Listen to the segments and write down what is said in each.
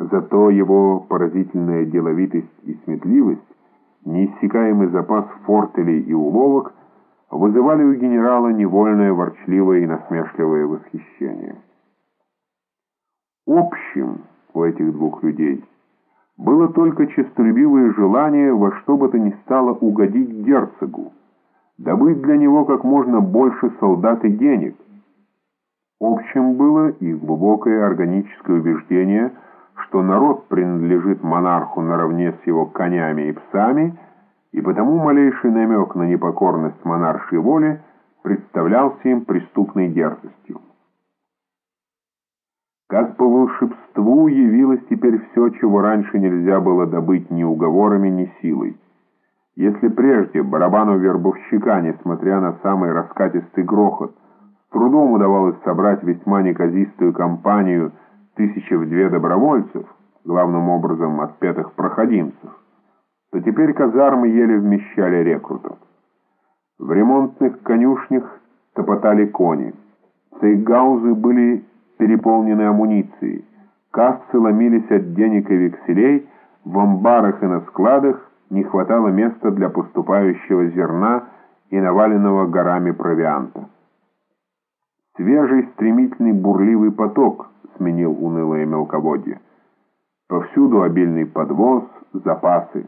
Зато его поразительная деловитость и сметливость, неиссякаемый запас фортелей и уловок вызывали у генерала невольное ворчливое и насмешливое восхищение. Общим у этих двух людей было только честолюбивое желание во что бы то ни стало угодить герцогу, добыть для него как можно больше солдат и денег. Общим было и глубокое органическое убеждение, что народ принадлежит монарху наравне с его конями и псами, и потому малейший намек на непокорность монаршей воли представлялся им преступной дерзостью. Как по волшебству явилось теперь все, чего раньше нельзя было добыть ни уговорами, ни силой. Если прежде барабану вербовщика, несмотря на самый раскатистый грохот, с трудом удавалось собрать весьма неказистую компанию тысячи в две добровольцев, главным образом отпетых проходимцев, то теперь казармы еле вмещали рекрутов. В ремонтных конюшнях топотали кони. Цейгаузы были переполнены амуницией. Кассы ломились от денег и векселей, в амбарах и на складах не хватало места для поступающего зерна и наваленного горами провианта. Свежий, стремительный, бурливый поток сменил унылое мелководье. Повсюду обильный подвоз, запасы.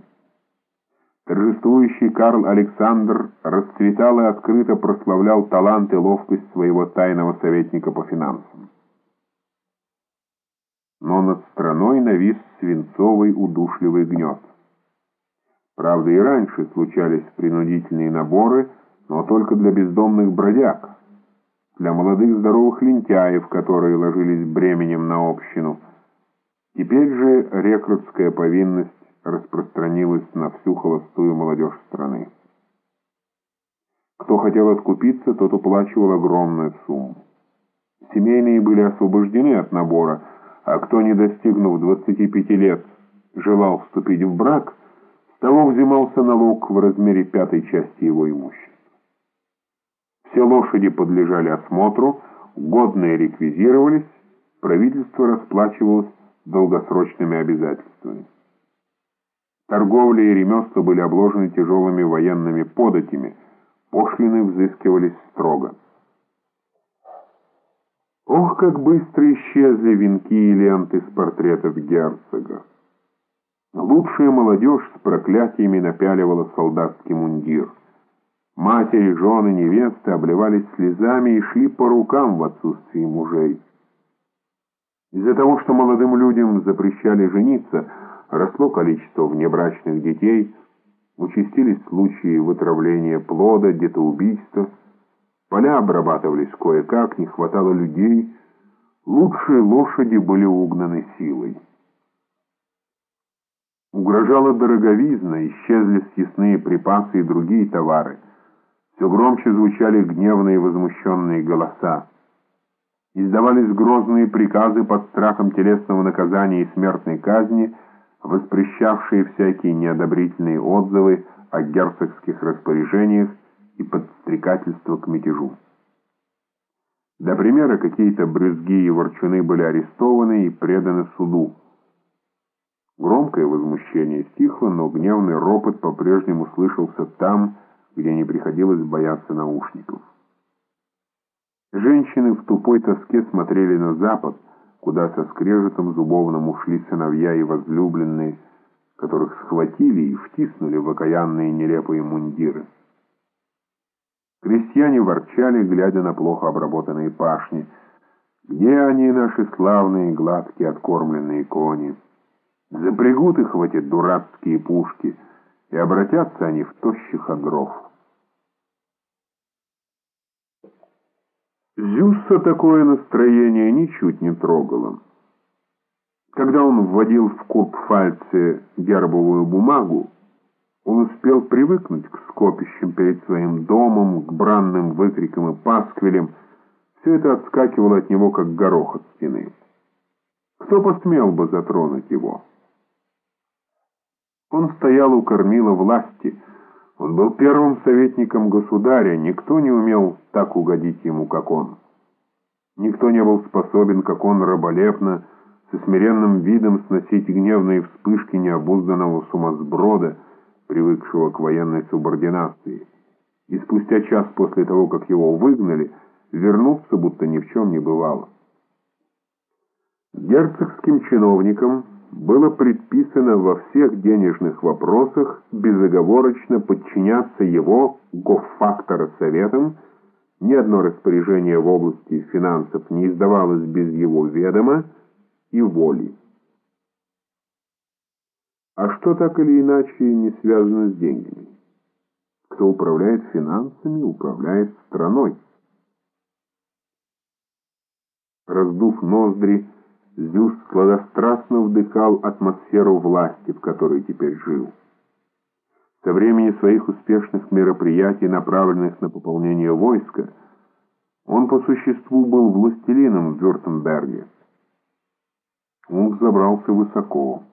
Торжествующий Карл Александр расцветал и открыто прославлял талант и ловкость своего тайного советника по финансам но над страной навис свинцовый удушливый гнет. Правда, и раньше случались принудительные наборы, но только для бездомных бродяг, для молодых здоровых лентяев, которые ложились бременем на общину. Теперь же рекрутская повинность распространилась на всю холостую молодежь страны. Кто хотел откупиться, тот уплачивал огромную сумму. Семейные были освобождены от набора – а кто, не достигнув 25 лет, желал вступить в брак, с того взимался налог в размере пятой части его имущества. Все лошади подлежали осмотру, годные реквизировались, правительство расплачивалось долгосрочными обязательствами. Торговля и ремесла были обложены тяжелыми военными податями, пошлины взыскивались строго. Ох, как быстро исчезли венки и ленты с портретов герцога. Лучшая молодежь с проклятиями напяливала солдатский мундир. Матери, жены, невесты обливались слезами и шли по рукам в отсутствии мужей. Из-за того, что молодым людям запрещали жениться, росло количество внебрачных детей, участились случаи вытравления плода, детоубийства – Поля обрабатывались кое-как, не хватало людей. Лучшие лошади были угнаны силой. Угрожала дороговизна, исчезли съестные припасы и другие товары. Все громче звучали гневные возмущенные голоса. Издавались грозные приказы под страхом телесного наказания и смертной казни, воспрещавшие всякие неодобрительные отзывы о герцогских распоряжениях и подстрекательство к мятежу. До примера, какие-то брюзги и ворчуны были арестованы и преданы суду. Громкое возмущение стихло, но гневный ропот по-прежнему слышался там, где не приходилось бояться наушников. Женщины в тупой тоске смотрели на запад, куда со скрежетом зубовным ушли сыновья и возлюбленные, которых схватили и втиснули в окаянные нелепые мундиры. Крестьяне ворчали, глядя на плохо обработанные пашни. Где они, наши славные, гладкие, откормленные кони? Запрягут их в эти дурацкие пушки, и обратятся они в тощих одров. Зюсса такое настроение ничуть не трогало. Когда он вводил в курпфальце гербовую бумагу, он успел привыкнуть к скопищам перед своим домом, к бранным выкрикам и пасквилям. Все это отскакивало от него, как горох от стены. Кто посмел бы затронуть его? Он стоял у кормила власти. Он был первым советником государя. Никто не умел так угодить ему, как он. Никто не был способен, как он, раболепно, со смиренным видом сносить гневные вспышки необузданного сумасброда, привыкшего к военной субординации, и спустя час после того, как его выгнали, вернуться, будто ни в чем не бывало. Герцогским чиновникам было предписано во всех денежных вопросах безоговорочно подчиняться его гофактора советам, ни одно распоряжение в области финансов не издавалось без его ведома и воли. А что так или иначе не связано с деньгами? Кто управляет финансами, управляет страной. Раздув ноздри, Зюс сладострастно вдыхал атмосферу власти, в которой теперь жил. Со времени своих успешных мероприятий, направленных на пополнение войска, он по существу был властелином в Вюртемберге. Он забрался высоко.